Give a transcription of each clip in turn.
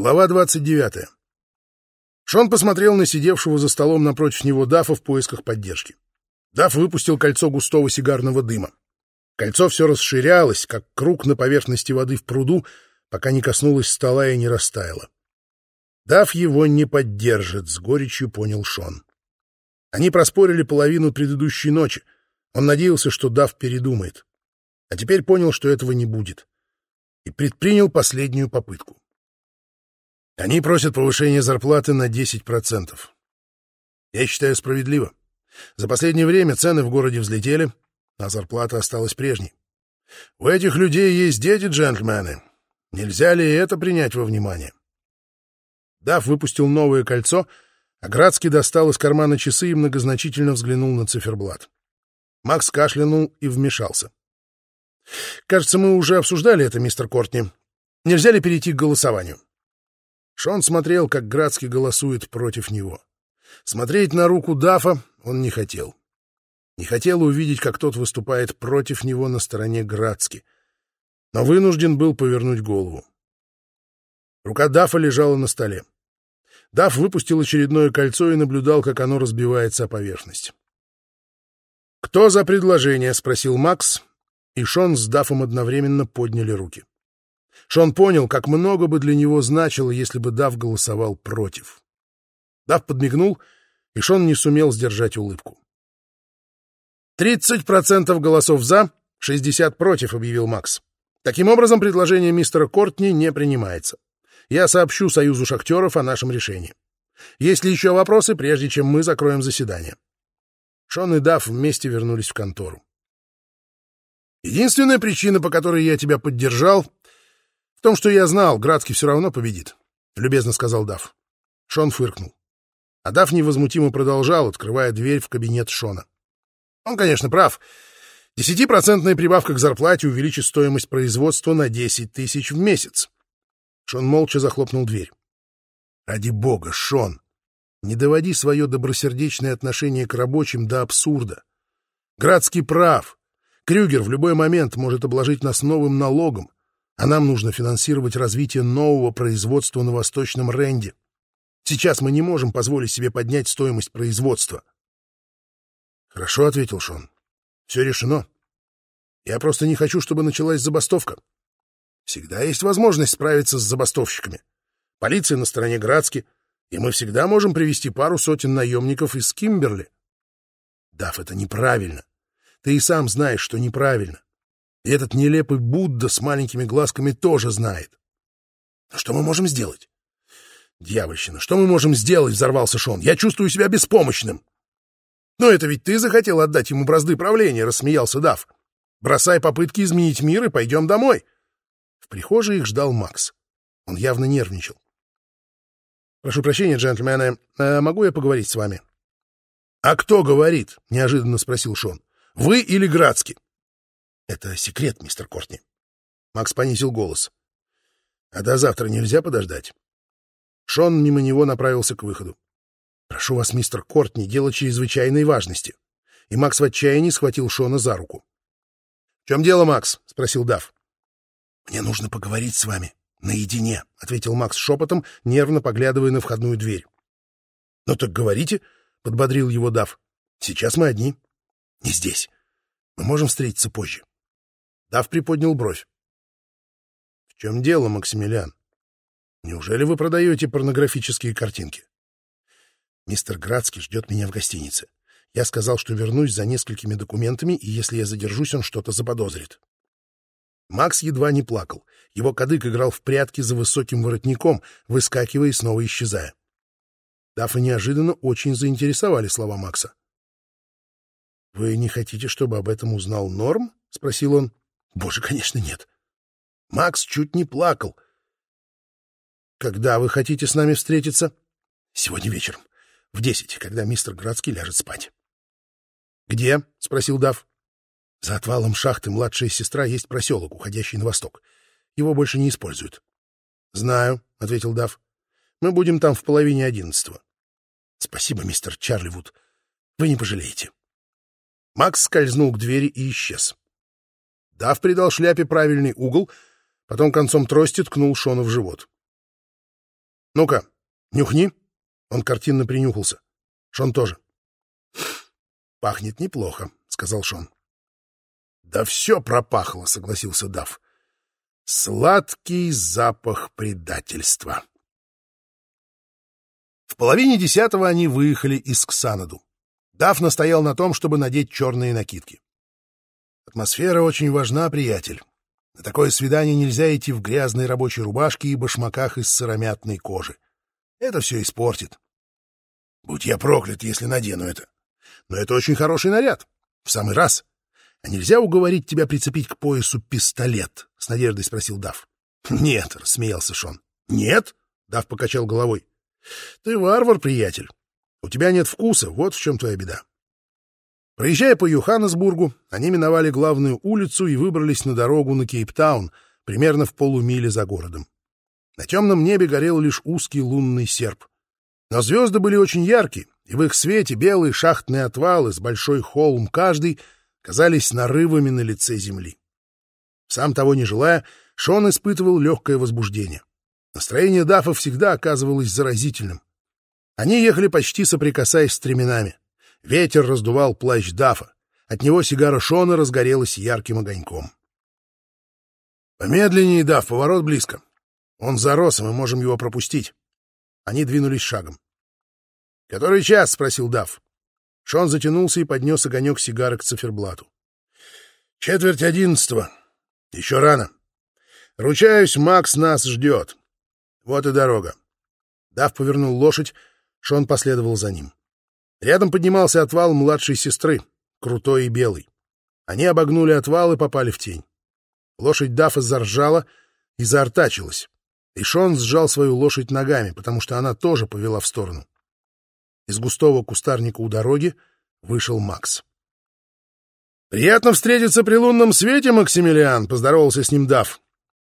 Глава 29. Шон посмотрел на сидевшего за столом напротив него Дафа в поисках поддержки. Даф выпустил кольцо густого сигарного дыма. Кольцо все расширялось, как круг на поверхности воды в пруду, пока не коснулось стола и не растаяло. Даф его не поддержит, с горечью понял Шон. Они проспорили половину предыдущей ночи. Он надеялся, что Даф передумает. А теперь понял, что этого не будет. И предпринял последнюю попытку. Они просят повышения зарплаты на 10%. Я считаю справедливо. За последнее время цены в городе взлетели, а зарплата осталась прежней. У этих людей есть дети, джентльмены. Нельзя ли это принять во внимание? Дав выпустил новое кольцо, а Градский достал из кармана часы и многозначительно взглянул на циферблат. Макс кашлянул и вмешался. «Кажется, мы уже обсуждали это, мистер Кортни. Нельзя ли перейти к голосованию?» Шон смотрел, как Градский голосует против него. Смотреть на руку Дафа он не хотел. Не хотел увидеть, как тот выступает против него на стороне Градски, но вынужден был повернуть голову. Рука Дафа лежала на столе. Даф выпустил очередное кольцо и наблюдал, как оно разбивается о поверхность. «Кто за предложение?» — спросил Макс, и Шон с Дафом одновременно подняли руки. Шон понял, как много бы для него значило, если бы Дав голосовал против. Дав подмигнул, и Шон не сумел сдержать улыбку. «Тридцать процентов голосов «за», шестьдесят против», — объявил Макс. «Таким образом, предложение мистера Кортни не принимается. Я сообщу Союзу шахтеров о нашем решении. Есть ли еще вопросы, прежде чем мы закроем заседание?» Шон и Дав вместе вернулись в контору. «Единственная причина, по которой я тебя поддержал, «В том, что я знал, Градский все равно победит», — любезно сказал Дав. Шон фыркнул. А Дав невозмутимо продолжал, открывая дверь в кабинет Шона. «Он, конечно, прав. Десятипроцентная прибавка к зарплате увеличит стоимость производства на десять тысяч в месяц». Шон молча захлопнул дверь. «Ради бога, Шон, не доводи свое добросердечное отношение к рабочим до абсурда. Градский прав. Крюгер в любой момент может обложить нас новым налогом, а нам нужно финансировать развитие нового производства на Восточном Ренде. Сейчас мы не можем позволить себе поднять стоимость производства. Хорошо, — ответил Шон. Все решено. Я просто не хочу, чтобы началась забастовка. Всегда есть возможность справиться с забастовщиками. Полиция на стороне Градски, и мы всегда можем привести пару сотен наемников из Кимберли. Дав, это неправильно. Ты и сам знаешь, что неправильно. И этот нелепый Будда с маленькими глазками тоже знает. Но что мы можем сделать? Дьявольщина, что мы можем сделать? Взорвался Шон. Я чувствую себя беспомощным. Но это ведь ты захотел отдать ему бразды правления, рассмеялся Дав. Бросай попытки изменить мир и пойдем домой. В прихожей их ждал Макс. Он явно нервничал. «Прошу прощения, джентльмены, а могу я поговорить с вами?» «А кто говорит?» — неожиданно спросил Шон. «Вы или Градский?» Это секрет, мистер Кортни. Макс понизил голос. А до завтра нельзя подождать? Шон мимо него направился к выходу. «Прошу вас, мистер Кортни, дело чрезвычайной важности». И Макс в отчаянии схватил Шона за руку. — В чем дело, Макс? — спросил Дав. — Мне нужно поговорить с вами наедине, — ответил Макс шепотом, нервно поглядывая на входную дверь. — Ну так говорите, — подбодрил его Дав. — Сейчас мы одни. — Не здесь. Мы можем встретиться позже. Дав приподнял бровь. — В чем дело, Максимилиан? Неужели вы продаете порнографические картинки? Мистер Градский ждет меня в гостинице. Я сказал, что вернусь за несколькими документами, и если я задержусь, он что-то заподозрит. Макс едва не плакал. Его кадык играл в прятки за высоким воротником, выскакивая и снова исчезая. Дафа неожиданно очень заинтересовали слова Макса. — Вы не хотите, чтобы об этом узнал Норм? — спросил он. Боже, конечно, нет. Макс чуть не плакал. Когда вы хотите с нами встретиться? Сегодня вечером. В десять, когда мистер Градский ляжет спать. Где? — спросил Дав. За отвалом шахты младшая сестра есть проселок, уходящий на восток. Его больше не используют. — Знаю, — ответил Дав. — Мы будем там в половине одиннадцатого. — Спасибо, мистер Чарливуд. Вы не пожалеете. Макс скользнул к двери и исчез. Дав придал шляпе правильный угол, потом концом трости ткнул Шона в живот. Ну-ка, нюхни. Он картинно принюхался. Шон тоже. «Пахнет неплохо», — сказал Шон. «Да все пропахло», — согласился Дав. «Сладкий запах предательства». В половине десятого они выехали из Ксанаду. Дав настоял на том, чтобы надеть черные накидки. «Атмосфера очень важна, приятель. На такое свидание нельзя идти в грязной рабочей рубашке и башмаках из сыромятной кожи. Это все испортит. Будь я проклят, если надену это. Но это очень хороший наряд. В самый раз. А нельзя уговорить тебя прицепить к поясу пистолет? С надеждой спросил Дав. Нет, рассмеялся Шон. Нет? Дав покачал головой. Ты варвар, приятель. У тебя нет вкуса, вот в чем твоя беда. Проезжая по Йоханнесбургу, они миновали главную улицу и выбрались на дорогу на Кейптаун, примерно в полумиле за городом. На темном небе горел лишь узкий лунный серп. Но звезды были очень яркие, и в их свете белые шахтные отвалы с большой холм каждый казались нарывами на лице земли. Сам того не желая, Шон испытывал легкое возбуждение. Настроение Дафа всегда оказывалось заразительным. Они ехали почти соприкасаясь стременами. Ветер раздувал плащ Дафа. От него сигара Шона разгорелась ярким огоньком. «Помедленнее, Даф, поворот близко. Он зарос, и мы можем его пропустить». Они двинулись шагом. «Который час?» — спросил Дав. Шон затянулся и поднес огонек сигары к циферблату. «Четверть одиннадцатого. Еще рано. Ручаюсь, Макс нас ждет. Вот и дорога». Дав повернул лошадь, Шон последовал за ним. Рядом поднимался отвал младшей сестры, крутой и белый. Они обогнули отвал и попали в тень. Лошадь Дафа заржала и заортачилась и Шон сжал свою лошадь ногами, потому что она тоже повела в сторону. Из густого кустарника у дороги вышел Макс. «Приятно встретиться при лунном свете, Максимилиан!» — поздоровался с ним Дав.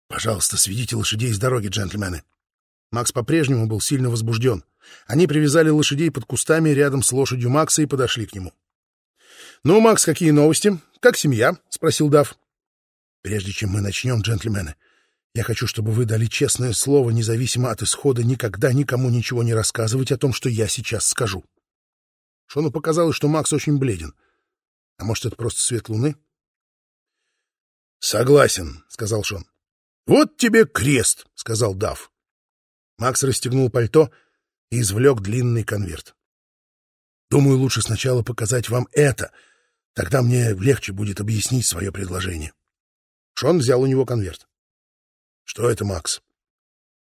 «Пожалуйста, сведите лошадей с дороги, джентльмены». Макс по-прежнему был сильно возбужден. Они привязали лошадей под кустами рядом с лошадью Макса и подошли к нему. «Ну, Макс, какие новости? Как семья?» — спросил Дав. «Прежде чем мы начнем, джентльмены, я хочу, чтобы вы дали честное слово, независимо от исхода, никогда никому ничего не рассказывать о том, что я сейчас скажу. Шону показалось, что Макс очень бледен. А может, это просто свет луны? — Согласен, — сказал Шон. — Вот тебе крест, — сказал Дав. Макс расстегнул пальто и извлек длинный конверт. — Думаю, лучше сначала показать вам это. Тогда мне легче будет объяснить свое предложение. Шон взял у него конверт. Что это, Макс?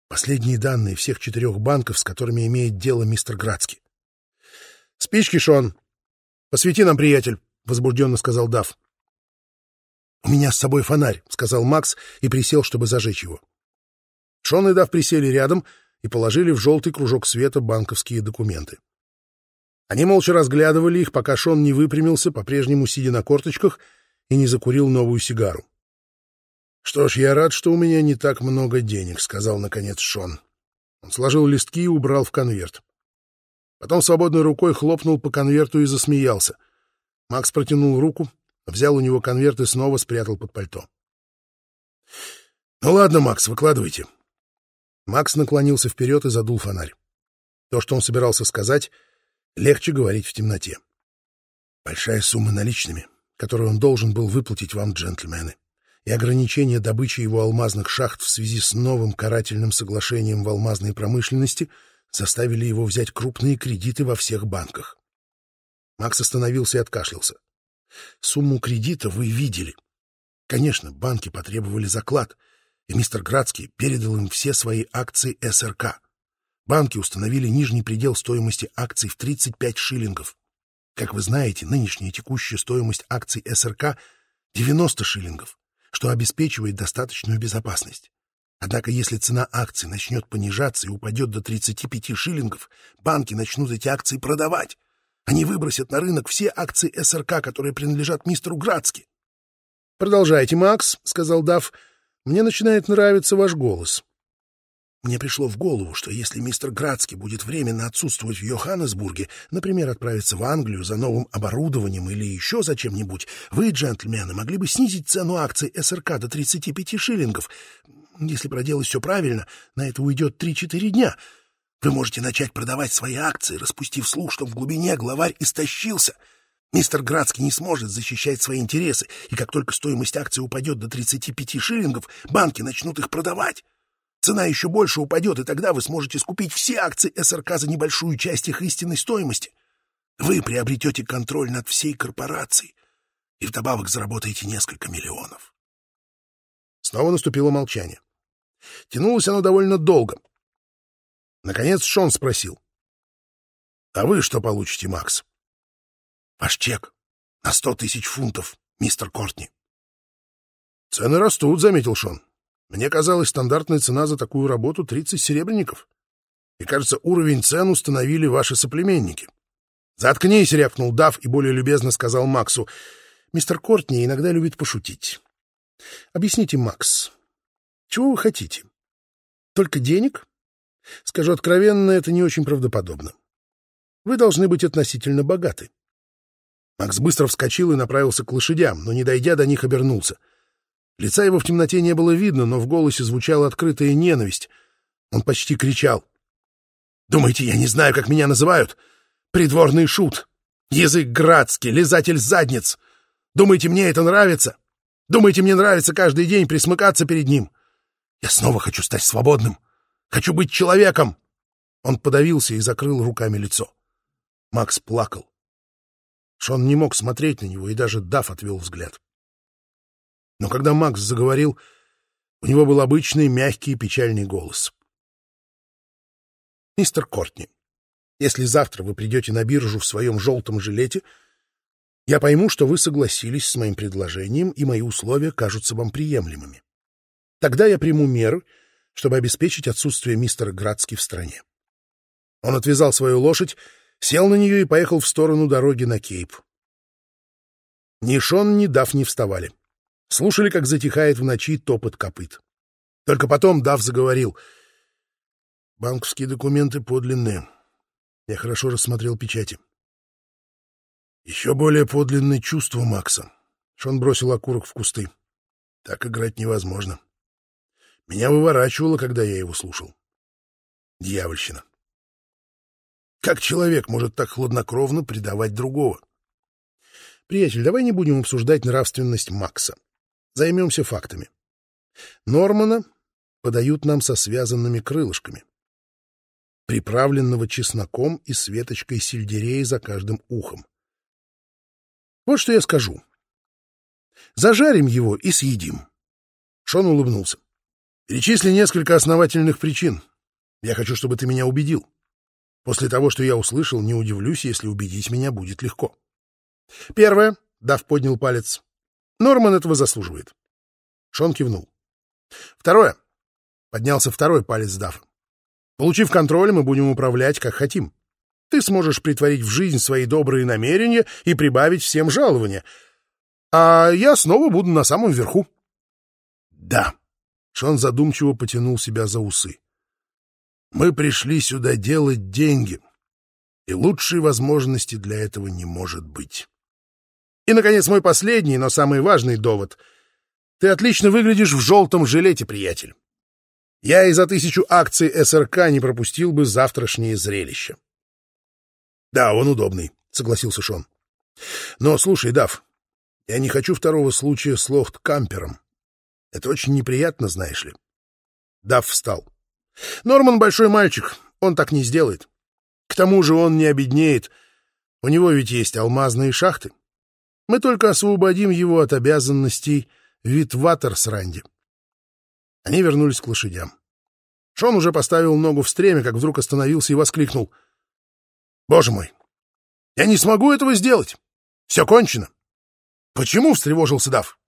Последние данные всех четырех банков, с которыми имеет дело мистер Градский. Спички, Шон. Посвети нам, приятель, возбужденно сказал Дав. У меня с собой фонарь, сказал Макс и присел, чтобы зажечь его. Шон и Дав присели рядом и положили в желтый кружок света банковские документы. Они молча разглядывали их, пока Шон не выпрямился, по-прежнему сидя на корточках, и не закурил новую сигару. «Что ж, я рад, что у меня не так много денег», — сказал, наконец, Шон. Он сложил листки и убрал в конверт. Потом свободной рукой хлопнул по конверту и засмеялся. Макс протянул руку, взял у него конверт и снова спрятал под пальто. «Ну ладно, Макс, выкладывайте». Макс наклонился вперед и задул фонарь. То, что он собирался сказать, легче говорить в темноте. Большая сумма наличными, которую он должен был выплатить вам, джентльмены и ограничение добычи его алмазных шахт в связи с новым карательным соглашением в алмазной промышленности заставили его взять крупные кредиты во всех банках. Макс остановился и откашлялся. Сумму кредита вы видели. Конечно, банки потребовали заклад, и мистер Градский передал им все свои акции СРК. Банки установили нижний предел стоимости акций в 35 шиллингов. Как вы знаете, нынешняя текущая стоимость акций СРК — 90 шиллингов что обеспечивает достаточную безопасность. Однако если цена акций начнет понижаться и упадет до 35 шиллингов, банки начнут эти акции продавать. Они выбросят на рынок все акции СРК, которые принадлежат мистеру Градски. «Продолжайте, Макс», — сказал Дав. «Мне начинает нравиться ваш голос. Мне пришло в голову, что если мистер Градский будет временно отсутствовать в Йоханнесбурге, например, отправиться в Англию за новым оборудованием или еще за чем-нибудь, вы, джентльмены, могли бы снизить цену акций СРК до 35 шиллингов. Если проделать все правильно, на это уйдет три-четыре дня. Вы можете начать продавать свои акции, распустив слух, что в глубине главарь истощился. Мистер Градский не сможет защищать свои интересы, и как только стоимость акций упадет до 35 шиллингов, банки начнут их продавать. Цена еще больше упадет, и тогда вы сможете скупить все акции СРК за небольшую часть их истинной стоимости. Вы приобретете контроль над всей корпорацией и вдобавок заработаете несколько миллионов. Снова наступило молчание. Тянулось оно довольно долго. Наконец Шон спросил. — А вы что получите, Макс? — Ваш чек на сто тысяч фунтов, мистер Кортни. — Цены растут, — заметил Шон. Мне казалось, стандартная цена за такую работу — 30 серебряников. И, кажется, уровень цен установили ваши соплеменники. «Заткнись!» — рявкнул Дав и более любезно сказал Максу. «Мистер Кортни иногда любит пошутить. Объясните, Макс, чего вы хотите? Только денег? Скажу откровенно, это не очень правдоподобно. Вы должны быть относительно богаты». Макс быстро вскочил и направился к лошадям, но, не дойдя до них, обернулся — Лица его в темноте не было видно, но в голосе звучала открытая ненависть. Он почти кричал. «Думаете, я не знаю, как меня называют? Придворный шут, язык градский, лизатель задниц. Думаете, мне это нравится? Думаете, мне нравится каждый день присмыкаться перед ним? Я снова хочу стать свободным. Хочу быть человеком!» Он подавился и закрыл руками лицо. Макс плакал. Шон не мог смотреть на него, и даже Даф отвел взгляд. Но когда Макс заговорил, у него был обычный мягкий и печальный голос. «Мистер Кортни, если завтра вы придете на биржу в своем желтом жилете, я пойму, что вы согласились с моим предложением, и мои условия кажутся вам приемлемыми. Тогда я приму меры, чтобы обеспечить отсутствие мистера Градски в стране». Он отвязал свою лошадь, сел на нее и поехал в сторону дороги на Кейп. Ни Шон, ни Дав не вставали слушали, как затихает в ночи топот копыт. Только потом Дав заговорил. «Банковские документы подлинные. Я хорошо рассмотрел печати. Еще более подлинное чувство Макса. Шон бросил окурок в кусты. Так играть невозможно. Меня выворачивало, когда я его слушал. Дьявольщина. Как человек может так хладнокровно предавать другого? Приятель, давай не будем обсуждать нравственность Макса. Займемся фактами. Нормана подают нам со связанными крылышками, приправленного чесноком и светочкой сельдерея за каждым ухом. Вот что я скажу. Зажарим его и съедим. Шон улыбнулся. Перечисли несколько основательных причин. Я хочу, чтобы ты меня убедил. После того, что я услышал, не удивлюсь, если убедить меня будет легко. Первое. Дав поднял палец. Норман этого заслуживает. Шон кивнул. Второе. Поднялся второй палец Даффа. Получив контроль, мы будем управлять, как хотим. Ты сможешь притворить в жизнь свои добрые намерения и прибавить всем жалования. А я снова буду на самом верху. Да. Шон задумчиво потянул себя за усы. Мы пришли сюда делать деньги, и лучшей возможности для этого не может быть. И, наконец, мой последний, но самый важный довод. Ты отлично выглядишь в желтом жилете, приятель. Я и за тысячу акций СРК не пропустил бы завтрашнее зрелище. Да, он удобный, согласился Шон. Но слушай, Дав, я не хочу второго случая с лохт-кампером. Это очень неприятно, знаешь ли. Дав встал. Норман большой мальчик, он так не сделает. К тому же он не обеднеет. У него ведь есть алмазные шахты. Мы только освободим его от обязанностей Витватер с Ранди. Они вернулись к лошадям. Шон уже поставил ногу в стреме, как вдруг остановился и воскликнул. «Боже мой! Я не смогу этого сделать! Все кончено!» «Почему?» — встревожился Дав.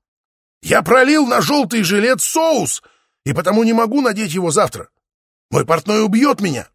«Я пролил на желтый жилет соус, и потому не могу надеть его завтра. Мой портной убьет меня!»